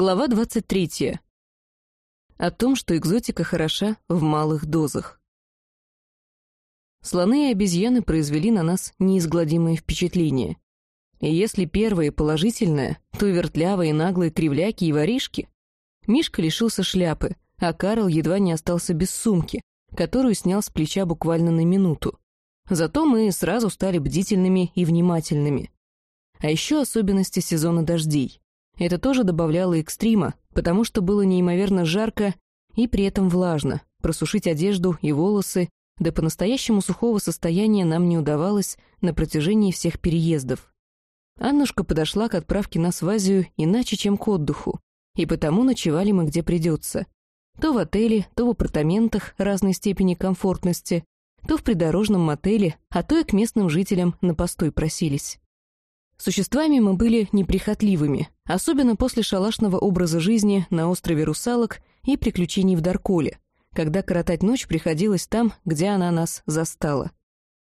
Глава 23. О том, что экзотика хороша в малых дозах. Слоны и обезьяны произвели на нас неизгладимое впечатление. И если первое положительное, то вертлявые наглые кривляки и воришки. Мишка лишился шляпы, а Карл едва не остался без сумки, которую снял с плеча буквально на минуту. Зато мы сразу стали бдительными и внимательными. А еще особенности сезона дождей. Это тоже добавляло экстрима, потому что было неимоверно жарко и при этом влажно. Просушить одежду и волосы до по-настоящему сухого состояния нам не удавалось на протяжении всех переездов. Аннушка подошла к отправке нас в Азию иначе, чем к отдыху, и потому ночевали мы где придется. То в отеле, то в апартаментах разной степени комфортности, то в придорожном мотеле, а то и к местным жителям на постой просились. Существами мы были неприхотливыми, особенно после шалашного образа жизни на острове Русалок и приключений в Дарколе, когда коротать ночь приходилось там, где она нас застала.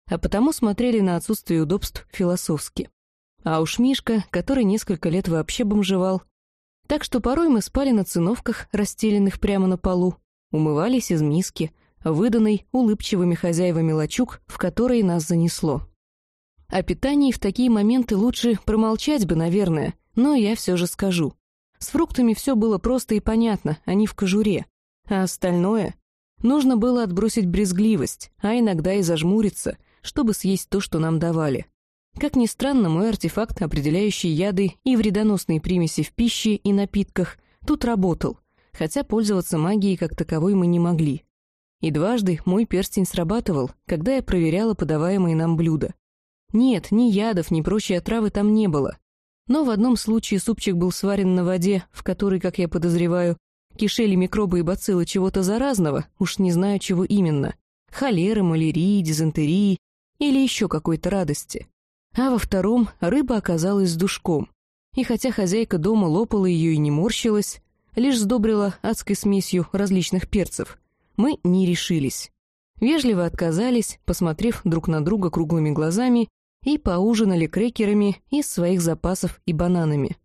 А потому смотрели на отсутствие удобств философски. А уж Мишка, который несколько лет вообще бомжевал. Так что порой мы спали на циновках, расстеленных прямо на полу, умывались из миски, выданной улыбчивыми хозяевами лачуг, в которые нас занесло. О питании в такие моменты лучше промолчать бы, наверное, но я все же скажу. С фруктами все было просто и понятно, они в кожуре. А остальное? Нужно было отбросить брезгливость, а иногда и зажмуриться, чтобы съесть то, что нам давали. Как ни странно, мой артефакт, определяющий яды и вредоносные примеси в пище и напитках, тут работал, хотя пользоваться магией как таковой мы не могли. И дважды мой перстень срабатывал, когда я проверяла подаваемые нам блюда. Нет, ни ядов, ни прочей отравы там не было. Но в одном случае супчик был сварен на воде, в которой, как я подозреваю, кишели микробы и бациллы чего-то заразного, уж не знаю чего именно. Холеры, малярии, дизентерии или еще какой-то радости. А во втором рыба оказалась с душком. И хотя хозяйка дома лопала ее и не морщилась, лишь сдобрила адской смесью различных перцев, мы не решились. Вежливо отказались, посмотрев друг на друга круглыми глазами и поужинали крекерами из своих запасов и бананами.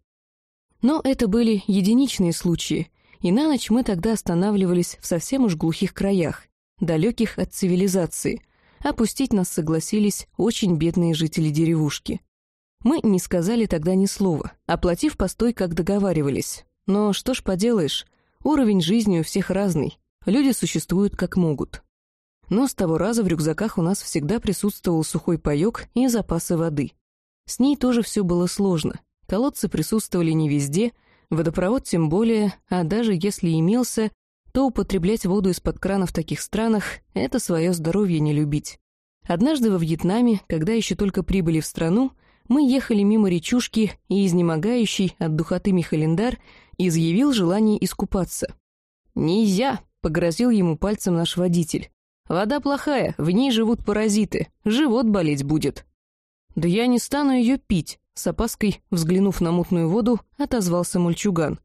Но это были единичные случаи, и на ночь мы тогда останавливались в совсем уж глухих краях, далеких от цивилизации. Опустить нас согласились очень бедные жители деревушки. Мы не сказали тогда ни слова, оплатив постой, как договаривались. Но что ж поделаешь, уровень жизни у всех разный, люди существуют как могут. Но с того раза в рюкзаках у нас всегда присутствовал сухой паёк и запасы воды. С ней тоже все было сложно. Колодцы присутствовали не везде, водопровод тем более, а даже если имелся, то употреблять воду из-под крана в таких странах — это свое здоровье не любить. Однажды во Вьетнаме, когда еще только прибыли в страну, мы ехали мимо речушки, и изнемогающий от духоты Михалендар изъявил желание искупаться. «Нельзя!» — погрозил ему пальцем наш водитель. Вода плохая, в ней живут паразиты, живот болеть будет». «Да я не стану ее пить», — с опаской, взглянув на мутную воду, отозвался мальчуган.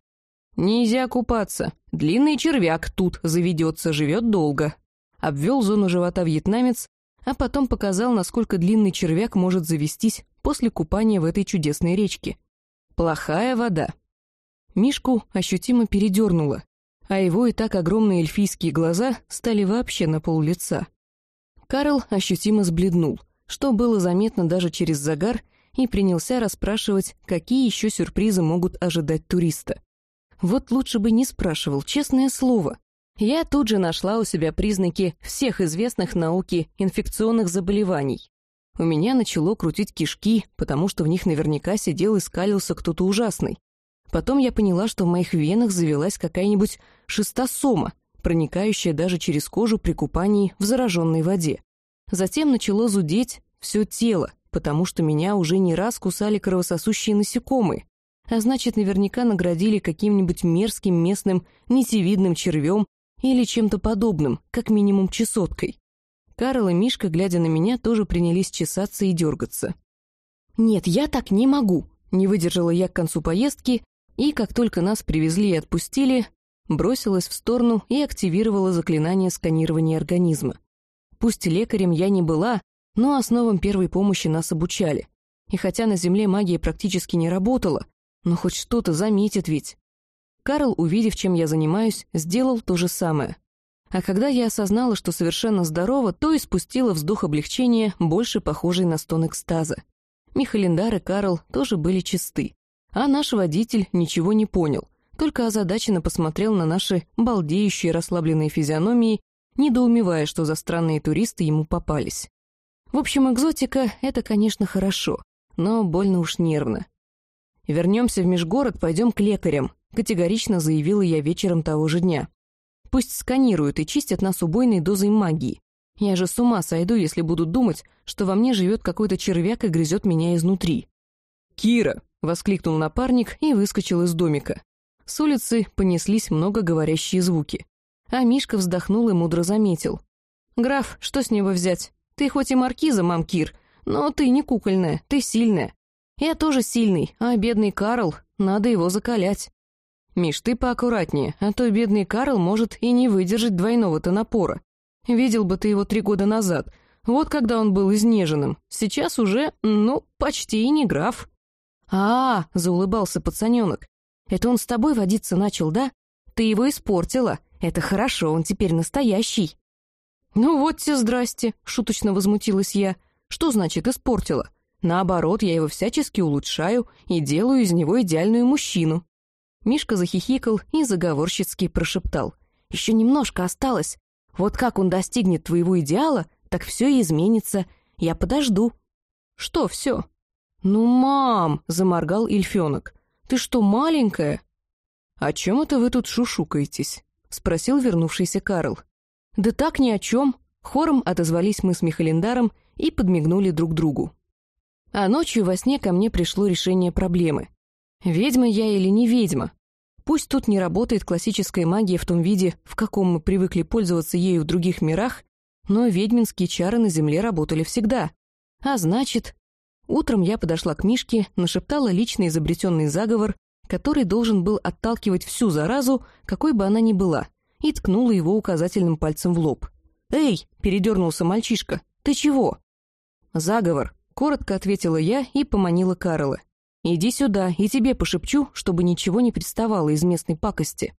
«Нельзя купаться. Длинный червяк тут заведется, живет долго». Обвел зону живота вьетнамец, а потом показал, насколько длинный червяк может завестись после купания в этой чудесной речке. «Плохая вода». Мишку ощутимо передернуло а его и так огромные эльфийские глаза стали вообще на пол лица. Карл ощутимо сбледнул, что было заметно даже через загар, и принялся расспрашивать, какие еще сюрпризы могут ожидать туриста. Вот лучше бы не спрашивал, честное слово. Я тут же нашла у себя признаки всех известных науке инфекционных заболеваний. У меня начало крутить кишки, потому что в них наверняка сидел и скалился кто-то ужасный. Потом я поняла, что в моих венах завелась какая-нибудь шистосома, проникающая даже через кожу при купании в зараженной воде. Затем начало зудеть все тело, потому что меня уже не раз кусали кровососущие насекомые, а значит, наверняка наградили каким-нибудь мерзким местным нитевидным червем или чем-то подобным, как минимум чесоткой. Карл и Мишка, глядя на меня, тоже принялись чесаться и дергаться. «Нет, я так не могу», — не выдержала я к концу поездки и, как только нас привезли и отпустили, бросилась в сторону и активировала заклинание сканирования организма. Пусть лекарем я не была, но основам первой помощи нас обучали. И хотя на Земле магия практически не работала, но хоть что-то заметит ведь. Карл, увидев, чем я занимаюсь, сделал то же самое. А когда я осознала, что совершенно здорова, то испустила вздох облегчения, больше похожий на стон экстаза. Михалиндар и Карл тоже были чисты. А наш водитель ничего не понял, только озадаченно посмотрел на наши балдеющие расслабленные физиономии, недоумевая, что за странные туристы ему попались. В общем, экзотика — это, конечно, хорошо, но больно уж нервно. «Вернемся в межгород, пойдем к лекарям», — категорично заявила я вечером того же дня. Пусть сканируют и чистят нас убойной дозой магии. Я же с ума сойду, если буду думать, что во мне живет какой-то червяк и грызет меня изнутри. «Кира!» — воскликнул напарник и выскочил из домика. С улицы понеслись многоговорящие звуки. А Мишка вздохнул и мудро заметил. «Граф, что с него взять? Ты хоть и маркиза, мам Кир, но ты не кукольная, ты сильная. Я тоже сильный, а бедный Карл, надо его закалять. «Миш, ты поаккуратнее, а то бедный Карл может и не выдержать двойного-то напора. Видел бы ты его три года назад, вот когда он был изнеженным. Сейчас уже, ну, почти и не граф». «А, -а — заулыбался пацаненок, — это он с тобой водиться начал, да? Ты его испортила. Это хорошо, он теперь настоящий». «Ну вот тебе здрасте», — шуточно возмутилась я. «Что значит испортила? Наоборот, я его всячески улучшаю и делаю из него идеальную мужчину». Мишка захихикал и заговорщицки прошептал. «Еще немножко осталось. Вот как он достигнет твоего идеала, так все и изменится. Я подожду». «Что все?» «Ну, мам!» — заморгал Ильфенок. «Ты что, маленькая?» «О чем это вы тут шушукаетесь?» — спросил вернувшийся Карл. «Да так ни о чем!» Хором отозвались мы с Михалендаром и подмигнули друг другу. А ночью во сне ко мне пришло решение проблемы. Ведьма я или не ведьма? Пусть тут не работает классическая магия в том виде, в каком мы привыкли пользоваться ею в других мирах, но ведьминские чары на земле работали всегда. А значит... Утром я подошла к Мишке, нашептала лично изобретенный заговор, который должен был отталкивать всю заразу, какой бы она ни была, и ткнула его указательным пальцем в лоб. «Эй!» — передернулся мальчишка. «Ты чего?» «Заговор», — коротко ответила я и поманила Карла. «Иди сюда, и тебе пошепчу, чтобы ничего не приставало из местной пакости».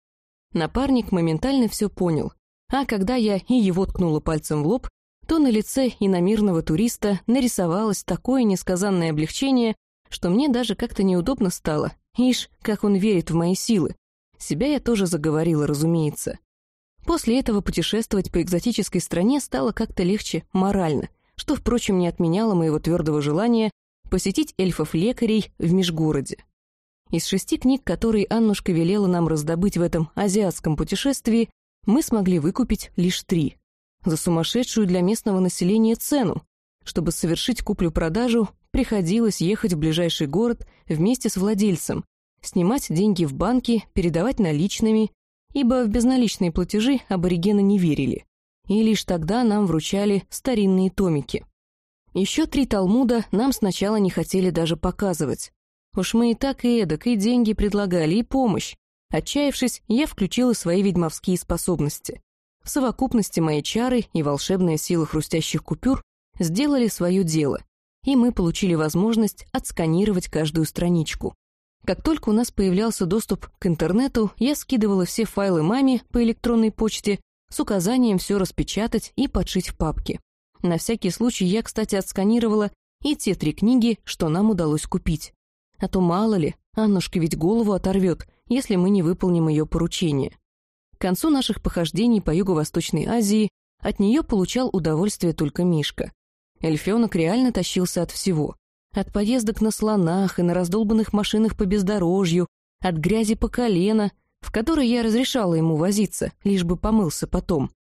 Напарник моментально все понял, а когда я и его ткнула пальцем в лоб, то на лице иномирного туриста нарисовалось такое несказанное облегчение, что мне даже как-то неудобно стало. Ишь, как он верит в мои силы. Себя я тоже заговорила, разумеется. После этого путешествовать по экзотической стране стало как-то легче морально, что, впрочем, не отменяло моего твердого желания посетить эльфов-лекарей в межгороде. Из шести книг, которые Аннушка велела нам раздобыть в этом азиатском путешествии, мы смогли выкупить лишь три. За сумасшедшую для местного населения цену. Чтобы совершить куплю-продажу, приходилось ехать в ближайший город вместе с владельцем, снимать деньги в банке, передавать наличными, ибо в безналичные платежи аборигены не верили. И лишь тогда нам вручали старинные томики. Еще три Талмуда нам сначала не хотели даже показывать. Уж мы и так и эдак, и деньги предлагали, и помощь. Отчаявшись, я включила свои ведьмовские способности. В совокупности мои чары и волшебная сила хрустящих купюр сделали свое дело, и мы получили возможность отсканировать каждую страничку. Как только у нас появлялся доступ к интернету, я скидывала все файлы маме по электронной почте с указанием все распечатать и подшить в папке. На всякий случай я, кстати, отсканировала и те три книги, что нам удалось купить. А то мало ли, Аннушка ведь голову оторвет, если мы не выполним ее поручение. К концу наших похождений по Юго-Восточной Азии от нее получал удовольствие только Мишка. Эльфенок реально тащился от всего. От поездок на слонах и на раздолбанных машинах по бездорожью, от грязи по колено, в которой я разрешала ему возиться, лишь бы помылся потом,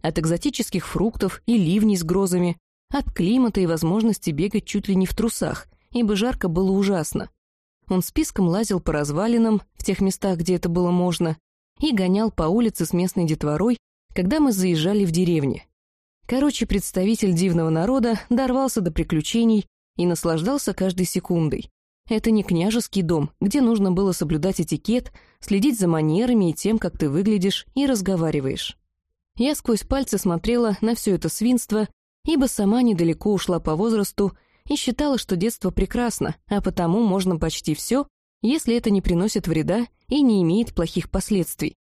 от экзотических фруктов и ливней с грозами, от климата и возможности бегать чуть ли не в трусах, ибо жарко было ужасно. Он списком лазил по развалинам, в тех местах, где это было можно, и гонял по улице с местной детворой, когда мы заезжали в деревни. Короче, представитель дивного народа дорвался до приключений и наслаждался каждой секундой. Это не княжеский дом, где нужно было соблюдать этикет, следить за манерами и тем, как ты выглядишь и разговариваешь. Я сквозь пальцы смотрела на все это свинство, ибо сама недалеко ушла по возрасту и считала, что детство прекрасно, а потому можно почти все, если это не приносит вреда и не имеет плохих последствий.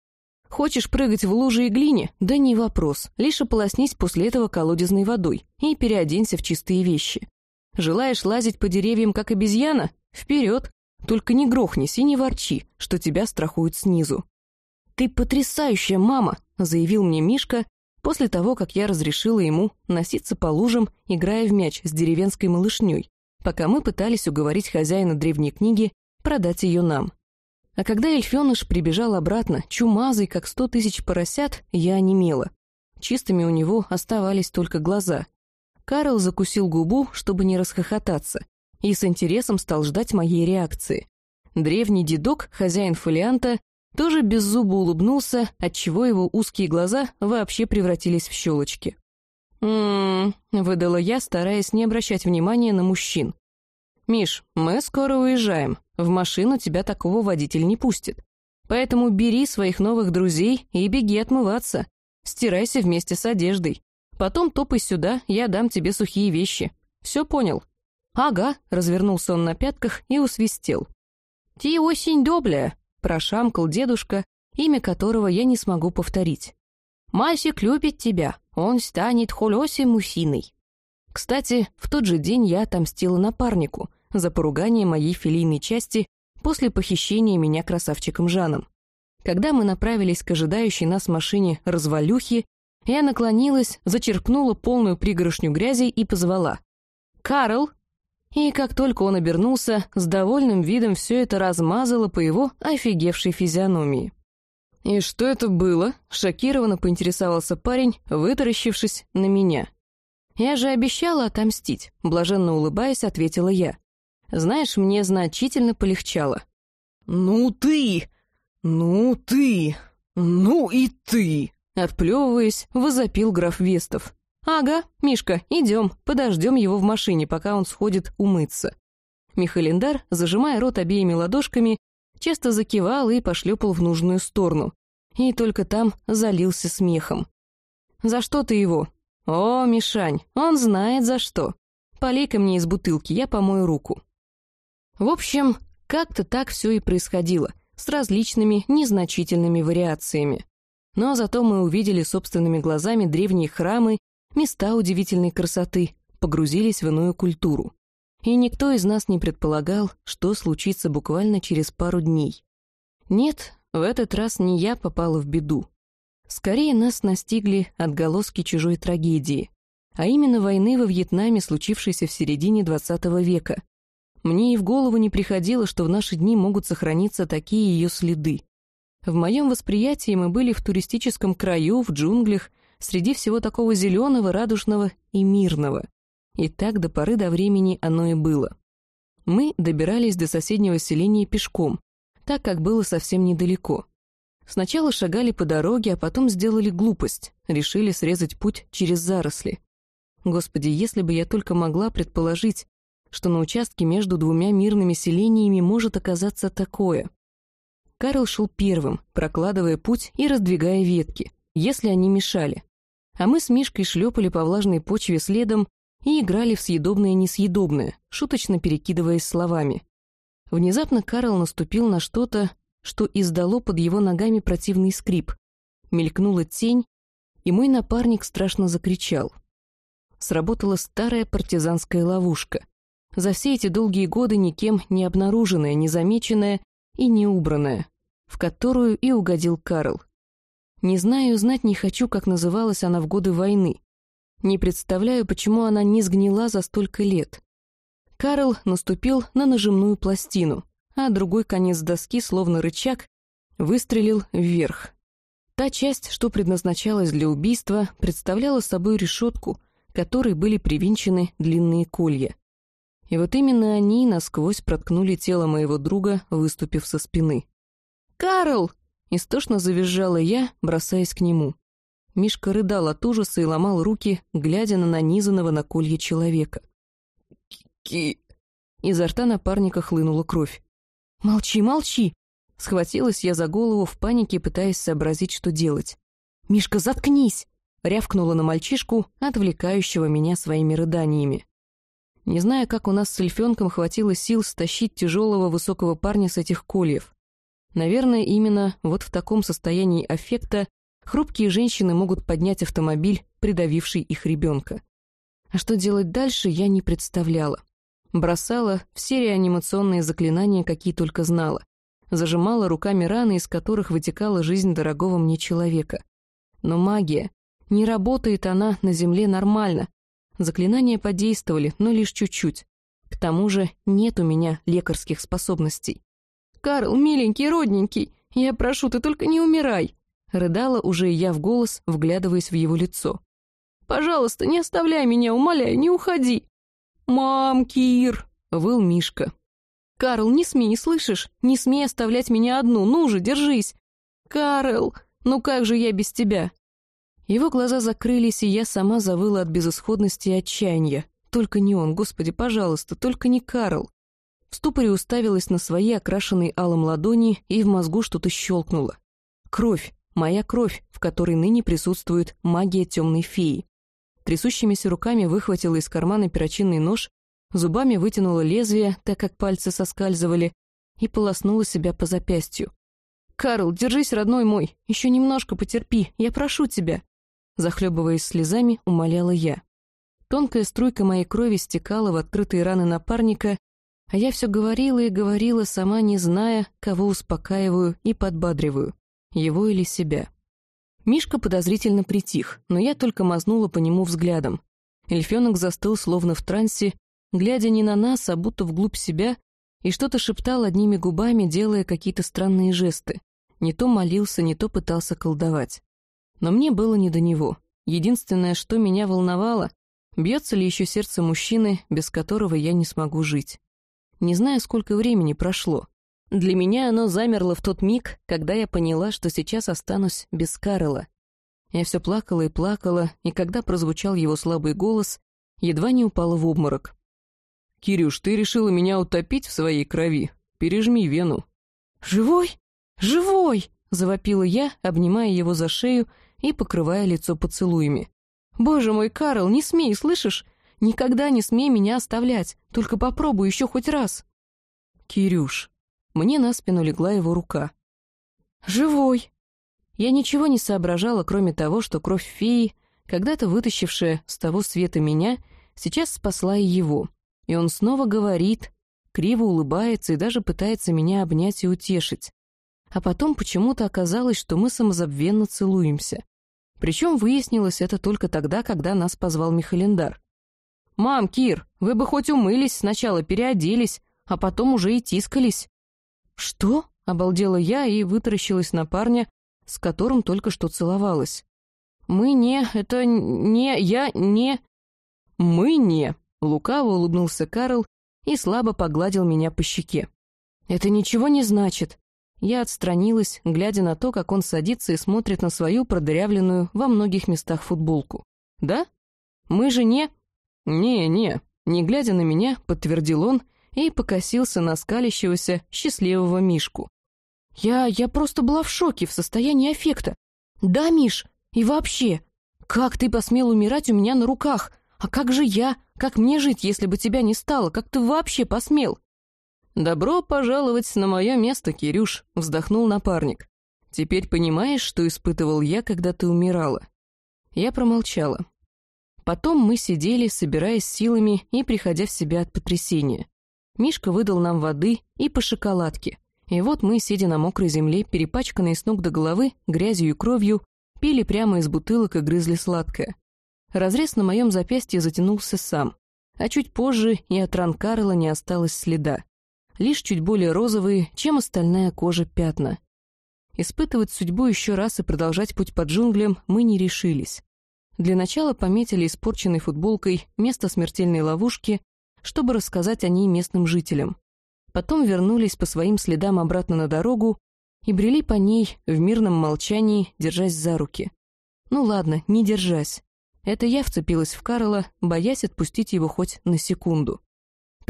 Хочешь прыгать в луже и глине? Да не вопрос. Лишь ополоснись после этого колодезной водой и переоденься в чистые вещи. Желаешь лазить по деревьям, как обезьяна? Вперед! Только не грохнись и не ворчи, что тебя страхуют снизу. «Ты потрясающая мама!» — заявил мне Мишка после того, как я разрешила ему носиться по лужам, играя в мяч с деревенской малышней, пока мы пытались уговорить хозяина древней книги продать ее нам. А когда эльфеныш прибежал обратно, чумазый, как сто тысяч поросят, я онемела. Чистыми у него оставались только глаза. Карл закусил губу, чтобы не расхохотаться, и с интересом стал ждать моей реакции. Древний дедок, хозяин фолианта, тоже без зуба улыбнулся, отчего его узкие глаза вообще превратились в щелочки. «М-м-м», выдала я, стараясь не обращать внимания на мужчин. «Миш, мы скоро уезжаем. В машину тебя такого водитель не пустит. Поэтому бери своих новых друзей и беги отмываться. Стирайся вместе с одеждой. Потом топай сюда, я дам тебе сухие вещи. Все понял?» «Ага», — развернулся он на пятках и усвистел. «Ты осень добрая», — прошамкал дедушка, имя которого я не смогу повторить. «Масик любит тебя, он станет холосим мусиной». Кстати, в тот же день я отомстила напарнику за поругание моей филийной части после похищения меня красавчиком Жаном. Когда мы направились к ожидающей нас машине развалюхи, я наклонилась, зачерпнула полную пригоршню грязи и позвала. «Карл, и как только он обернулся, с довольным видом все это размазало по его офигевшей физиономии. «И что это было?» — шокированно поинтересовался парень, вытаращившись на меня. «Я же обещала отомстить», — блаженно улыбаясь, ответила я. «Знаешь, мне значительно полегчало». «Ну ты! Ну ты! Ну и ты!» Отплевываясь, возопил граф Вестов. «Ага, Мишка, идем, подождем его в машине, пока он сходит умыться». Михалиндар, зажимая рот обеими ладошками, часто закивал и пошлепал в нужную сторону. И только там залился смехом. «За что ты его?» «О, Мишань, он знает за что. Полей-ка мне из бутылки, я помою руку». В общем, как-то так все и происходило, с различными незначительными вариациями. Но зато мы увидели собственными глазами древние храмы места удивительной красоты, погрузились в иную культуру. И никто из нас не предполагал, что случится буквально через пару дней. Нет, в этот раз не я попала в беду. Скорее нас настигли отголоски чужой трагедии, а именно войны во Вьетнаме, случившейся в середине XX века. Мне и в голову не приходило, что в наши дни могут сохраниться такие ее следы. В моем восприятии мы были в туристическом краю, в джунглях, среди всего такого зеленого, радужного и мирного. И так до поры до времени оно и было. Мы добирались до соседнего селения пешком, так как было совсем недалеко. Сначала шагали по дороге, а потом сделали глупость, решили срезать путь через заросли. Господи, если бы я только могла предположить, что на участке между двумя мирными селениями может оказаться такое. Карл шел первым, прокладывая путь и раздвигая ветки, если они мешали а мы с Мишкой шлепали по влажной почве следом и играли в съедобное-несъедобное, шуточно перекидываясь словами. Внезапно Карл наступил на что-то, что издало под его ногами противный скрип. Мелькнула тень, и мой напарник страшно закричал. Сработала старая партизанская ловушка. За все эти долгие годы никем не обнаруженная, незамеченная и не убранная, в которую и угодил Карл. Не знаю, знать не хочу, как называлась она в годы войны. Не представляю, почему она не сгнила за столько лет. Карл наступил на нажимную пластину, а другой конец доски, словно рычаг, выстрелил вверх. Та часть, что предназначалась для убийства, представляла собой решетку, которой были привинчены длинные колья. И вот именно они насквозь проткнули тело моего друга, выступив со спины. «Карл!» Истошно завизжала я, бросаясь к нему. Мишка рыдал от ужаса и ломал руки, глядя на нанизанного на колье человека. «Ки...» Изо рта напарника хлынула кровь. «Молчи, молчи!» Схватилась я за голову в панике, пытаясь сообразить, что делать. «Мишка, заткнись!» Рявкнула на мальчишку, отвлекающего меня своими рыданиями. Не знаю, как у нас с эльфенком хватило сил стащить тяжелого высокого парня с этих кольев. Наверное, именно вот в таком состоянии аффекта хрупкие женщины могут поднять автомобиль, придавивший их ребенка. А что делать дальше, я не представляла. Бросала все реанимационные заклинания, какие только знала. Зажимала руками раны, из которых вытекала жизнь дорогого мне человека. Но магия. Не работает она на Земле нормально. Заклинания подействовали, но лишь чуть-чуть. К тому же нет у меня лекарских способностей. «Карл, миленький, родненький, я прошу, ты только не умирай!» Рыдала уже я в голос, вглядываясь в его лицо. «Пожалуйста, не оставляй меня, умоляю, не уходи!» «Мам, Кир!» — выл Мишка. «Карл, не смей, слышишь? Не смей оставлять меня одну, ну же, держись!» «Карл, ну как же я без тебя?» Его глаза закрылись, и я сама завыла от безысходности и отчаяния. Только не он, господи, пожалуйста, только не Карл. В ступоре уставилась на свои окрашенные алым ладони, и в мозгу что-то щелкнуло. Кровь, моя кровь, в которой ныне присутствует магия темной феи. Трясущимися руками выхватила из кармана перочинный нож, зубами вытянула лезвие, так как пальцы соскальзывали, и полоснула себя по запястью. «Карл, держись, родной мой, еще немножко потерпи, я прошу тебя!» Захлебываясь слезами, умоляла я. Тонкая струйка моей крови стекала в открытые раны напарника, а я все говорила и говорила, сама не зная, кого успокаиваю и подбадриваю, его или себя. Мишка подозрительно притих, но я только мазнула по нему взглядом. Эльфенок застыл, словно в трансе, глядя не на нас, а будто вглубь себя, и что-то шептал одними губами, делая какие-то странные жесты. Не то молился, не то пытался колдовать. Но мне было не до него. Единственное, что меня волновало, Бьется ли еще сердце мужчины, без которого я не смогу жить? Не знаю, сколько времени прошло. Для меня оно замерло в тот миг, когда я поняла, что сейчас останусь без Карла. Я все плакала и плакала, и когда прозвучал его слабый голос, едва не упала в обморок. «Кирюш, ты решила меня утопить в своей крови? Пережми вену». «Живой? Живой!» — завопила я, обнимая его за шею и покрывая лицо поцелуями. «Боже мой, Карл, не смей, слышишь? Никогда не смей меня оставлять, только попробуй еще хоть раз». «Кирюш». Мне на спину легла его рука. «Живой». Я ничего не соображала, кроме того, что кровь феи, когда-то вытащившая с того света меня, сейчас спасла и его. И он снова говорит, криво улыбается и даже пытается меня обнять и утешить. А потом почему-то оказалось, что мы самозабвенно целуемся. Причем выяснилось это только тогда, когда нас позвал Михалендар. «Мам, Кир, вы бы хоть умылись, сначала переоделись, а потом уже и тискались». «Что?» — обалдела я и вытаращилась на парня, с которым только что целовалась. «Мы не... это не... я не...» «Мы не...» — лукаво улыбнулся Карл и слабо погладил меня по щеке. «Это ничего не значит. Я отстранилась, глядя на то, как он садится и смотрит на свою продырявленную во многих местах футболку. «Да? Мы же не...» «Не-не», не глядя на меня, подтвердил он и покосился на скалящегося счастливого Мишку. «Я... я просто была в шоке, в состоянии аффекта. Да, Миш, и вообще, как ты посмел умирать у меня на руках? А как же я? Как мне жить, если бы тебя не стало? Как ты вообще посмел?» «Добро пожаловать на мое место, Кирюш», — вздохнул напарник. «Теперь понимаешь, что испытывал я, когда ты умирала?» Я промолчала. Потом мы сидели, собираясь силами и приходя в себя от потрясения. Мишка выдал нам воды и по шоколадке. И вот мы, сидя на мокрой земле, перепачканные с ног до головы, грязью и кровью, пили прямо из бутылок и грызли сладкое. Разрез на моем запястье затянулся сам, а чуть позже и от ран Карла не осталось следа лишь чуть более розовые, чем остальная кожа пятна. Испытывать судьбу еще раз и продолжать путь по джунглям мы не решились. Для начала пометили испорченной футболкой место смертельной ловушки, чтобы рассказать о ней местным жителям. Потом вернулись по своим следам обратно на дорогу и брели по ней в мирном молчании, держась за руки. Ну ладно, не держась. Это я вцепилась в Карла, боясь отпустить его хоть на секунду.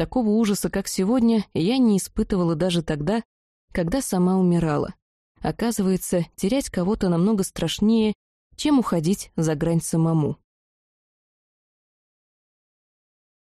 Такого ужаса, как сегодня, я не испытывала даже тогда, когда сама умирала. Оказывается, терять кого-то намного страшнее, чем уходить за грань самому.